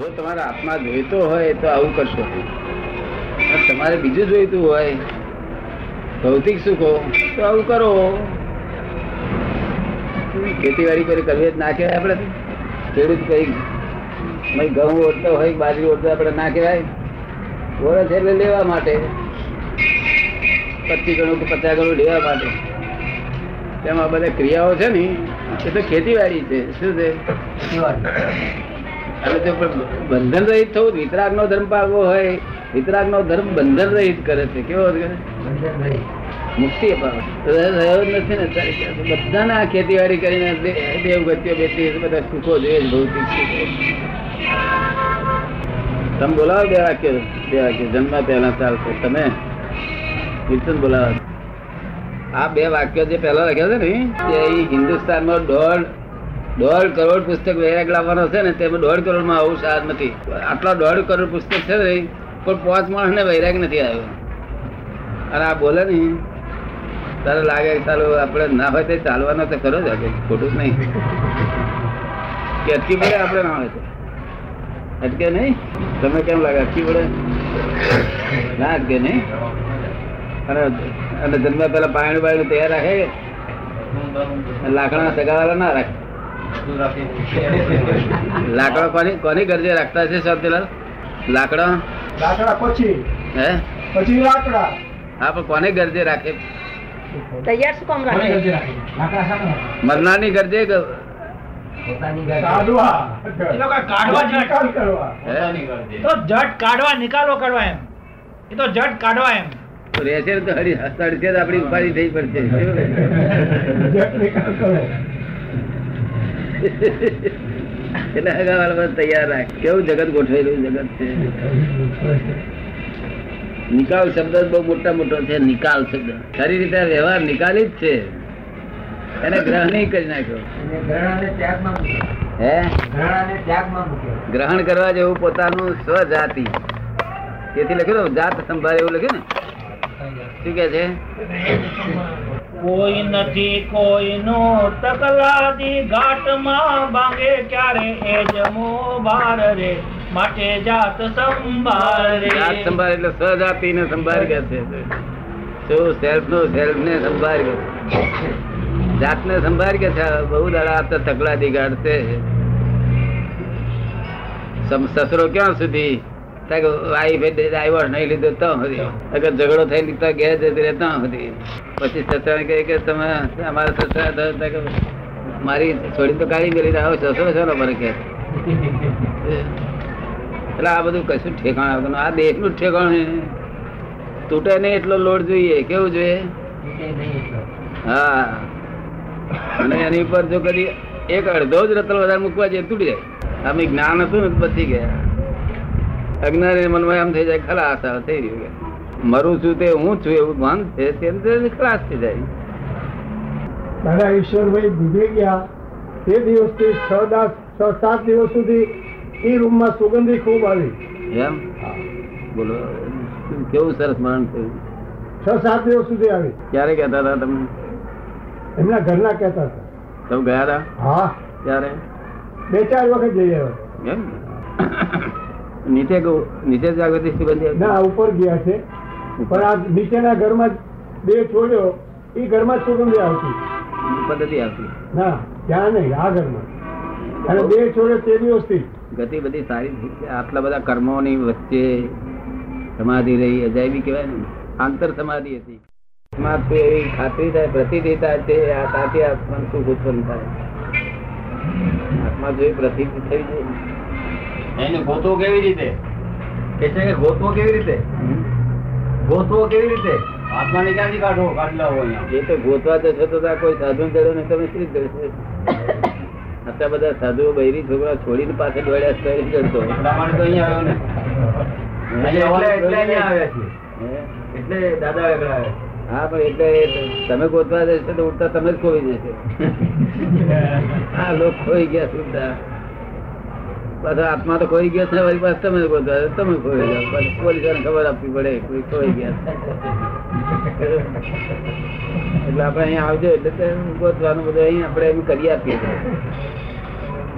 જો તમારા આત્મા જોઈતો હોય તો આવું કરશો. તમારે બીજું જોઈતું હોય, ભૌતિક સુખો, તો આવું કરો. ખેતીવાડી કરી કરવી ના કહેવાય આપણે. ખેડૂત કઈ ઘઉં ઓળતો હોય, બાજરી ઓળતો આપણે ના કહેવાય. ઓળખ એટલે લેવા માટે, પચીસ ગણું કે પચાસ ગણું લેવા માટે. તેમાં બધા ક્રિયાઓ છે ને, એ તો ખેતીવાડી છે. શું છે? જો બંધન રહિત થવું વિતરાગ નો ધર્મ પાળવો હોય વિતરાગ નો ધર્મ બંધન રહિત કરે છે. કેવો કરે? મુક્તિ રહ્યો નથી ને બધાના ખેતીવાડી કરીને દેવગતિઓ બેઠી બધા સુખો જોઈએ ભૌતિક સુખો. તમે બોલાવો બે વાક્ય બે વાક્ય. જન્મ પહેલા ચાલશે. તમે વિલ્સન બોલાવો. આ બે વાક્યો જે પહેલા લખ્યા છે ને એ હિન્દુસ્તાનમાં દોઢ દોઢ કરોડ પુસ્તક વૈરાગ લાવવાનો છે ને, તેમાં દોઢ કરોડમાં આવું સાર નથી. આટલા દોઢ કરોડ પુસ્તક છે ને પણ પાંચ માણસ ને વૈરાગ નથી આવ્યો. અને આ બોલે ને. તારે લાગે ચાલો આપણે ના હોય તો ચાલવાનો તો ખરો જ ખોટું નહીં. કે અટકી પડે આપણે ના હોય તો. અટકે નહીં? તમે કેમ લાગે અટકી પડે? ના અટકે નહીં? અને અને જન્મ પેલા પાણી બાયણું તૈયાર રાખે? લાકડા સગાવાલા ના રાખે? લાકડા કોની કોની ગરજે રાખતા છે શાંતિલાલ લાકડો? લાકડા પછી. હે? પછી લાકડા. હા પણ કોને ગરજે રાખે? તૈયાર શું કામ રાખે? મરનારની ગરજે આપડી કાઢવા. એ કાઢવા જ નિકાલ કરવા. હે? તો જટ કાઢવા નિકાલો કરવા એમ. એ તો જટ કાઢવા એમ. તો રહેશે હરી હસડશે આપણી ઉપાધિ થઈ પડશે. જટ નિકાલ કરો. એટલે બધા તૈયાર રાખ. કેવું જગત ગોઠવેલું જગત છે. નિકાલ શબ્દ બહુ મોટા મોટો છે. નિકાલ શબ્દ. ખરી રીતે વ્યવહાર નિકાલી જ છે. એને ગ્રહણ કરી નાખ્યો. હે? ગ્રહણ કરવા જેવું પોતાનું સ્વજાતિ. તેથી લખ્યું જાત સંભાળે એવું લખ્યું ને? શું કે છે? કોઈ નથી, કોઈનો તકલાદી ઘાટમાં ભાંગે ક્યારે? એ જમો બાર રે, માટે જાત સંભાળ રે. જાત સંભાળ એટલે સ્વજાતિ ને સંભાળ કે છે. શું સેલ્ફ નો સેલ્ફ ને સંભાળ કે છે. જાત ને સંભાળ કે છે બહુ દાડા તો તકલાદી ગાઢ છે. સસરો ક્યાં સુધી ત્યાં ડાયવર્સ નહીં લીધો તો સુધી. અગર ઝઘડો થઈ લીધો ઘેર જતી રહે ત્યાં સુધી. પછી સસરા કહે કે તમે અમારા સસરા ત્યાં મારી છોડી તો કાઢી મેલી આવો સસરો છે મને કે એટલે આ બધું કશું ઠેકાણ આવતું આ દેશનું ઠેકાણ તૂટે નહીં એટલો લોડ જોઈએ, કેવું જોઈએ? હા. અને એની ઉપર જો કદી એક અડધો જ રતલ વધારે મૂકવા જઈએ તૂટી જાય. અમે જ્ઞાન હતું ને પછી ગયા અજ્ઞાની મનમાં એમ થઈ જાય ખલાસ હવે થઈ રહ્યું કે મરું છું તે હું છું એવું ભાન છે તે ખલાસ થઈ જાય. દાદા ઈશ્વરભાઈ ગુજરી ગયા. તે દિવસથી છ દસ છ સાત દિવસ સુધી એ રૂમમાં સુગંધી ખૂબ આવી. એમ? બોલો કેવું સરસ મરણ થયું? છ સાત દિવસ સુધી આવી. ક્યારે કહેતા હતા તમે એમના ઘરના કહેતા હતા. તમે ગયા હતા? હા. ક્યારે? બે ચાર વખત જઈ આવ્યા. એમ? નીચે નીચે જાગૃતિ સુગંધી ના ઉપર ગયા છે. પણ આ નીચેના ઘરમાં બે છોડ્યો એ ઘરમાં સુગંધી આવતી. પદ્ધતિ આવતી. ના ત્યાં નહીં આ ઘરમાં. અને બે છોડ્યો તે દિવસથી. ગતિ બધી સારી આટલા બધા કર્મોની વચ્ચે સમાધિ રહી અજાયબી કહેવાય ને આંતર સમાધિ હતી. એવી ખાતરી થાય પ્રતીતિ થાય છે આ સાથે આત્મા સુખ ઉત્પન્ન થાય. આત્મા જોઈ પ્રતીતિ થઈ જાય. એને ગોતવો કેવી રીતે? કે છે કે ગોતવો કેવી રીતે? ગોતવો કેવી રીતે? આત્માને ક્યાંથી કાઢવો? કાઢલા હોય એ તો ગોતવા તો ત્યાં કોઈ સાધુ ચડ્યો ને તમે શ્રી કરશે? આટલા બધા સાધુઓ બૈરી છોકરા છોડીને પાસે દોડ્યા છે, કરતો. તો અહીંયા આવ્યો ને. એટલે એટલે અહીંયા આવ્યા છીએ. એટલે દાદા આગળ આવ્યા હા પણ એટલે તમે ગોતવા જશો તો ઉડતા તમે જ ખોઈ જશે. હા લોકો ખોઈ ગયા સુધા પાછા આત્મા તો ખોઈ ગયા છે વળી પાછા તમે ગોતવા જાઓ, તમે ખોઈ જાઓ પછી પોલીસોને ખબર આપવી પડે કોઈ ખોઈ ગયા છે. એટલે આપણે અહીંયા આવજો એટલે તે ગોતવાનું બધું અહીં આપણે એમ કરી આપીએ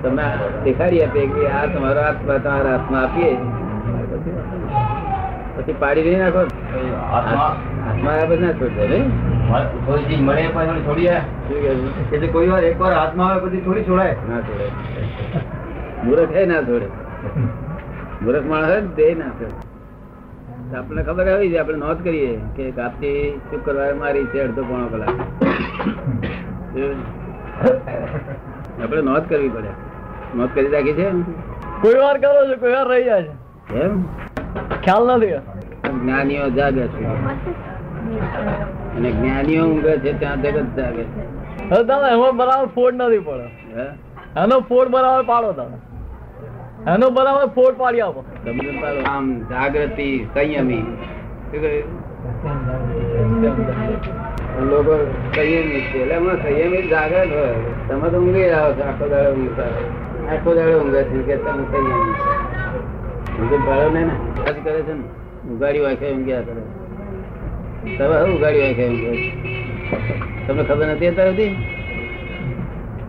તમને દેખાડી આપે કે આ તમારો આત્મા તમારા હાથમાં આપીએ. પછી પાડી નહીં નાખો. હાથમાં હાથમાં આવ્યા પછી ના છોડશે નહીં? થોડી ચીજ મળે પછી છોડીએ શું કહે છે? એટલે કોઈ વાર એકવાર હાથમાં આવે પછી થોડી છોડાય. ના છોડે મૂર્ખ હે ના જોડે મૂર્ખ માણસ હોય ને ના છોડે આપણને ખબર આવી છે આપણે નોંધ કરીએ કે કાપતી શુક્રવારે મારી છે અડધો પોણો કલાક. આપણે નોંધ કરવી પડે. નોંધ કરી રાખી છે કોઈ વાર કરો છો કોઈ વાર રહી જાય છે. એમ? ખ્યાલ નથી જ્ઞાનીઓ જાગે છે. અને જ્ઞાનીઓ ઊંઘે છે ત્યાં જગત જાગે છે. હવે તમે એમાં બરાબર ફોડ નથી પડે હે? એનો ફોડ બરાબર પાડો તમે. એનો બરાબર ફોડ પાડી આપો. આમ જાગૃતિ, સંયમી. લોકો સંયમી છે. એટલે હમણાં સંયમી જાગ્રત હોય. તમે તો ઊંઘી રહ્યા છો આખો દાડો ઊંઘતા આખો દાડો ઊંઘે છે કે તમે સંયમી. ઊંઘે પાડો ને ને. આજ કરે છે ને. ઉગાડી વાંખે ઊંઘ્યા કરે? તમે હવે ઉગાડી વાંખે ઊંઘે તમને ખબર નથી અત્યાર સુધી?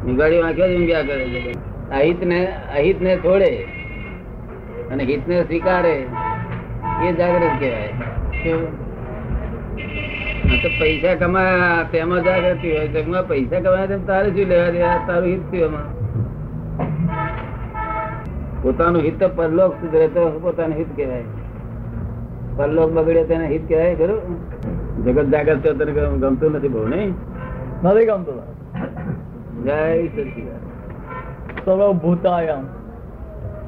ઉગાડી વાંખે ઊંઘ્યા કરે છે? અહિત ને અહિત ને છોડે અને હિત ને સ્વીકારે એ જાગૃત કહેવાય. તો પૈસા કમાયા તેમાં જાગૃતિ હોય જગમાં પૈસા કમાયા તેમ તારે શું લેવા દેવા? તારું હિત થયું એમાં. પોતાનું હિત તો પરલોક સુધરે તો પોતાનું હિત કહેવાય. પરલોક બગડે તેને હિત કહેવાય ખરું? જગત જાગૃત તો તને ગમતું નથી બહુ નહીં? નથી ગમતું. જય સચિદાનંદ. સર્વ ભૂતાયામ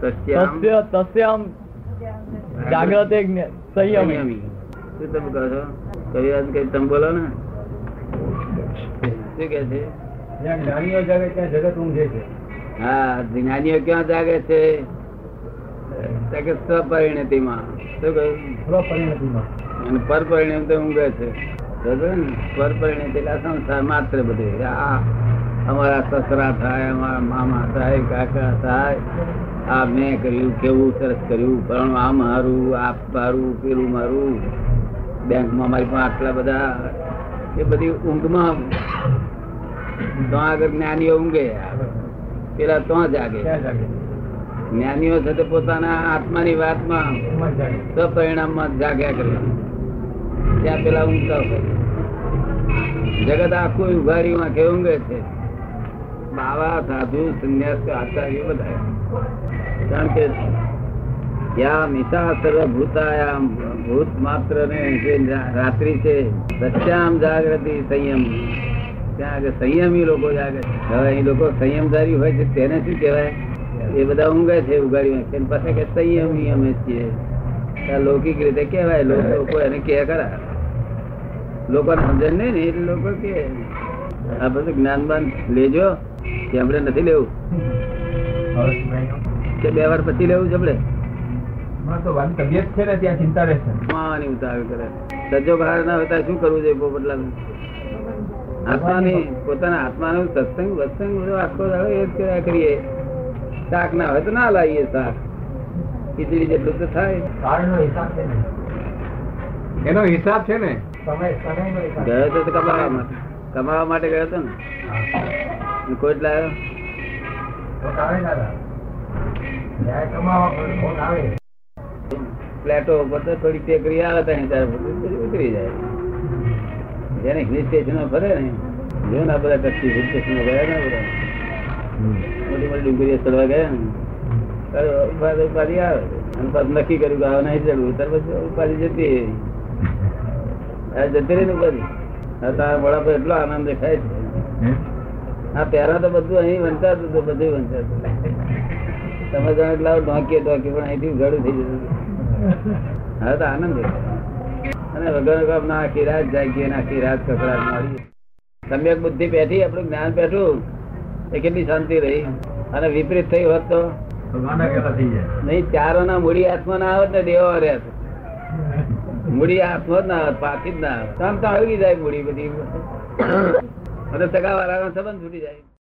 તસ્ય તસ્યામ જાગ્રતે સંયમી. શું તમે કહો છો? કઈ વાત કઈ તમે બોલો ને. શું કે છે? જ્ઞાનીઓ જાગે ત્યાં જગત ઊંઘે છે. હા જ્ઞાનીઓ ક્યાં જાગે છે? સ્વપરિણતિમાં. શું કહ્યું? સ્વપરિણતિમાં. અને પરપરિણતિ તો ઊંઘે છે. ને પરપરિણતિ એટલે સંસાર માત્ર બધું. આ અમારા સસરા થાય અમારા મામા થાય કાકા થાય. આ મેં કર્યું કેવું સરસ કર્યું પણ આ મારું આ મારું પેલું મારું. બેંકમાં મારી પણ આટલા બધા એ બધી ઊંઘમાં તો આગળ જ્ઞાનીઓ ઊંઘે. પેલા તો જાગે. જ્ઞાનીઓ છે પોતાના આત્માની વાતમાં સપરિણામમાં જાગ્યા કરે. ત્યાં પેલા ઊંઘતા હોય. જગત આખું ઉઘારીમાં કે ઊંઘે છે. બાવા સાધુ સંન્યાસ આચાર્ય બધા કારણ કે યા મિશા સર્વભૂતાયામ ભૂત માત્ર ને જે રા- રાત્રિ છે સત્યામ જાગૃતિ સંયમ ત્યાં આગળ સંયમી લોકો જાગે છે હવે અહીં લોકો સંયમધારી હોય છે તેને શું કહેવાય એ બધા ઊંઘે છે ઉગાડી વાંખે ને પાછા કે સંયમી અમે છીએ આ લૌકિક રીતે કહેવાય લોકો લોકો એને કહે ખરા લોકોને સમજણ નહીં ને એટલે લોકો કે આ બધું જ્ઞાન બાન લેજો કે આપણે નથી લેવું. કે બે વાર પછી લેવું છે આપણે? તબિયત છે ને ત્યાં ચિંતા રહેશે. માની ઉતાવળ કરે. સજ્જો બહાર ના હોય શું કરવું જોઈએ પોપટલાલ આત્માની પોતાના આત્માનો સત્સંગ વત્સંગ બધો આખો આવે એ જ કરીએ. શાક ના હોય તો ના લાવીએ શાક. ખીચડી જેટલું તો થાય. કાળનો હિસાબ છે ને. એનો હિસાબ છે ને? સમય ગયો તો કમાવા માટે ગયો હતો ને? કોઈ લાવ્યો પ્લેટો ઉપર તો થોડી ટેકરી આવે ત્યાં ત્યારે ઉતરી જાય. જેને હિલ સ્ટેશનો ફરે ને જો ના બધા કચ્છી હિલ સ્ટેશનો ગયા ને બધા? મોટી મોટી ડુંગરીઓ ચડવા ગયા ને. ઉપાધિ ઉપાધિ આવે. અને પાછું નક્કી કર્યું કે આવે નહીં ચડવું. ત્યાર પછી ઉપાધિ જતી આ જતી રહી ને ઉપાધિ. તારા મોડા પર એટલો આનંદ દેખાય છે. આ પહેલા તો બધું અહીં વંચાતું હતું બધું વંચાતું તમે જાણો એટલા ઢોંકીએ ઢોંકીએ પણ અહીંથી ઘડું થઈ જતું. હવે તો આનંદ અને વગર વગર ના આખી રાત જાગીએ આખી રાત કકડાટ મારી સમ્યક બુદ્ધિ બેઠી આપણું જ્ઞાન બેઠું એ કેટલી શાંતિ રહી? અને વિપરીત થઈ હોત તો? થઈ જાય. નહીં ચારો ના મૂડી હાથમાં ના આવત ને દેવા રહેત મૂડી હાથમાં જ ના પાકી જ ના. આમ તો આવી જાય મૂડી બધી. અને સગા વાળાનો સંબંધ છૂટી જાય.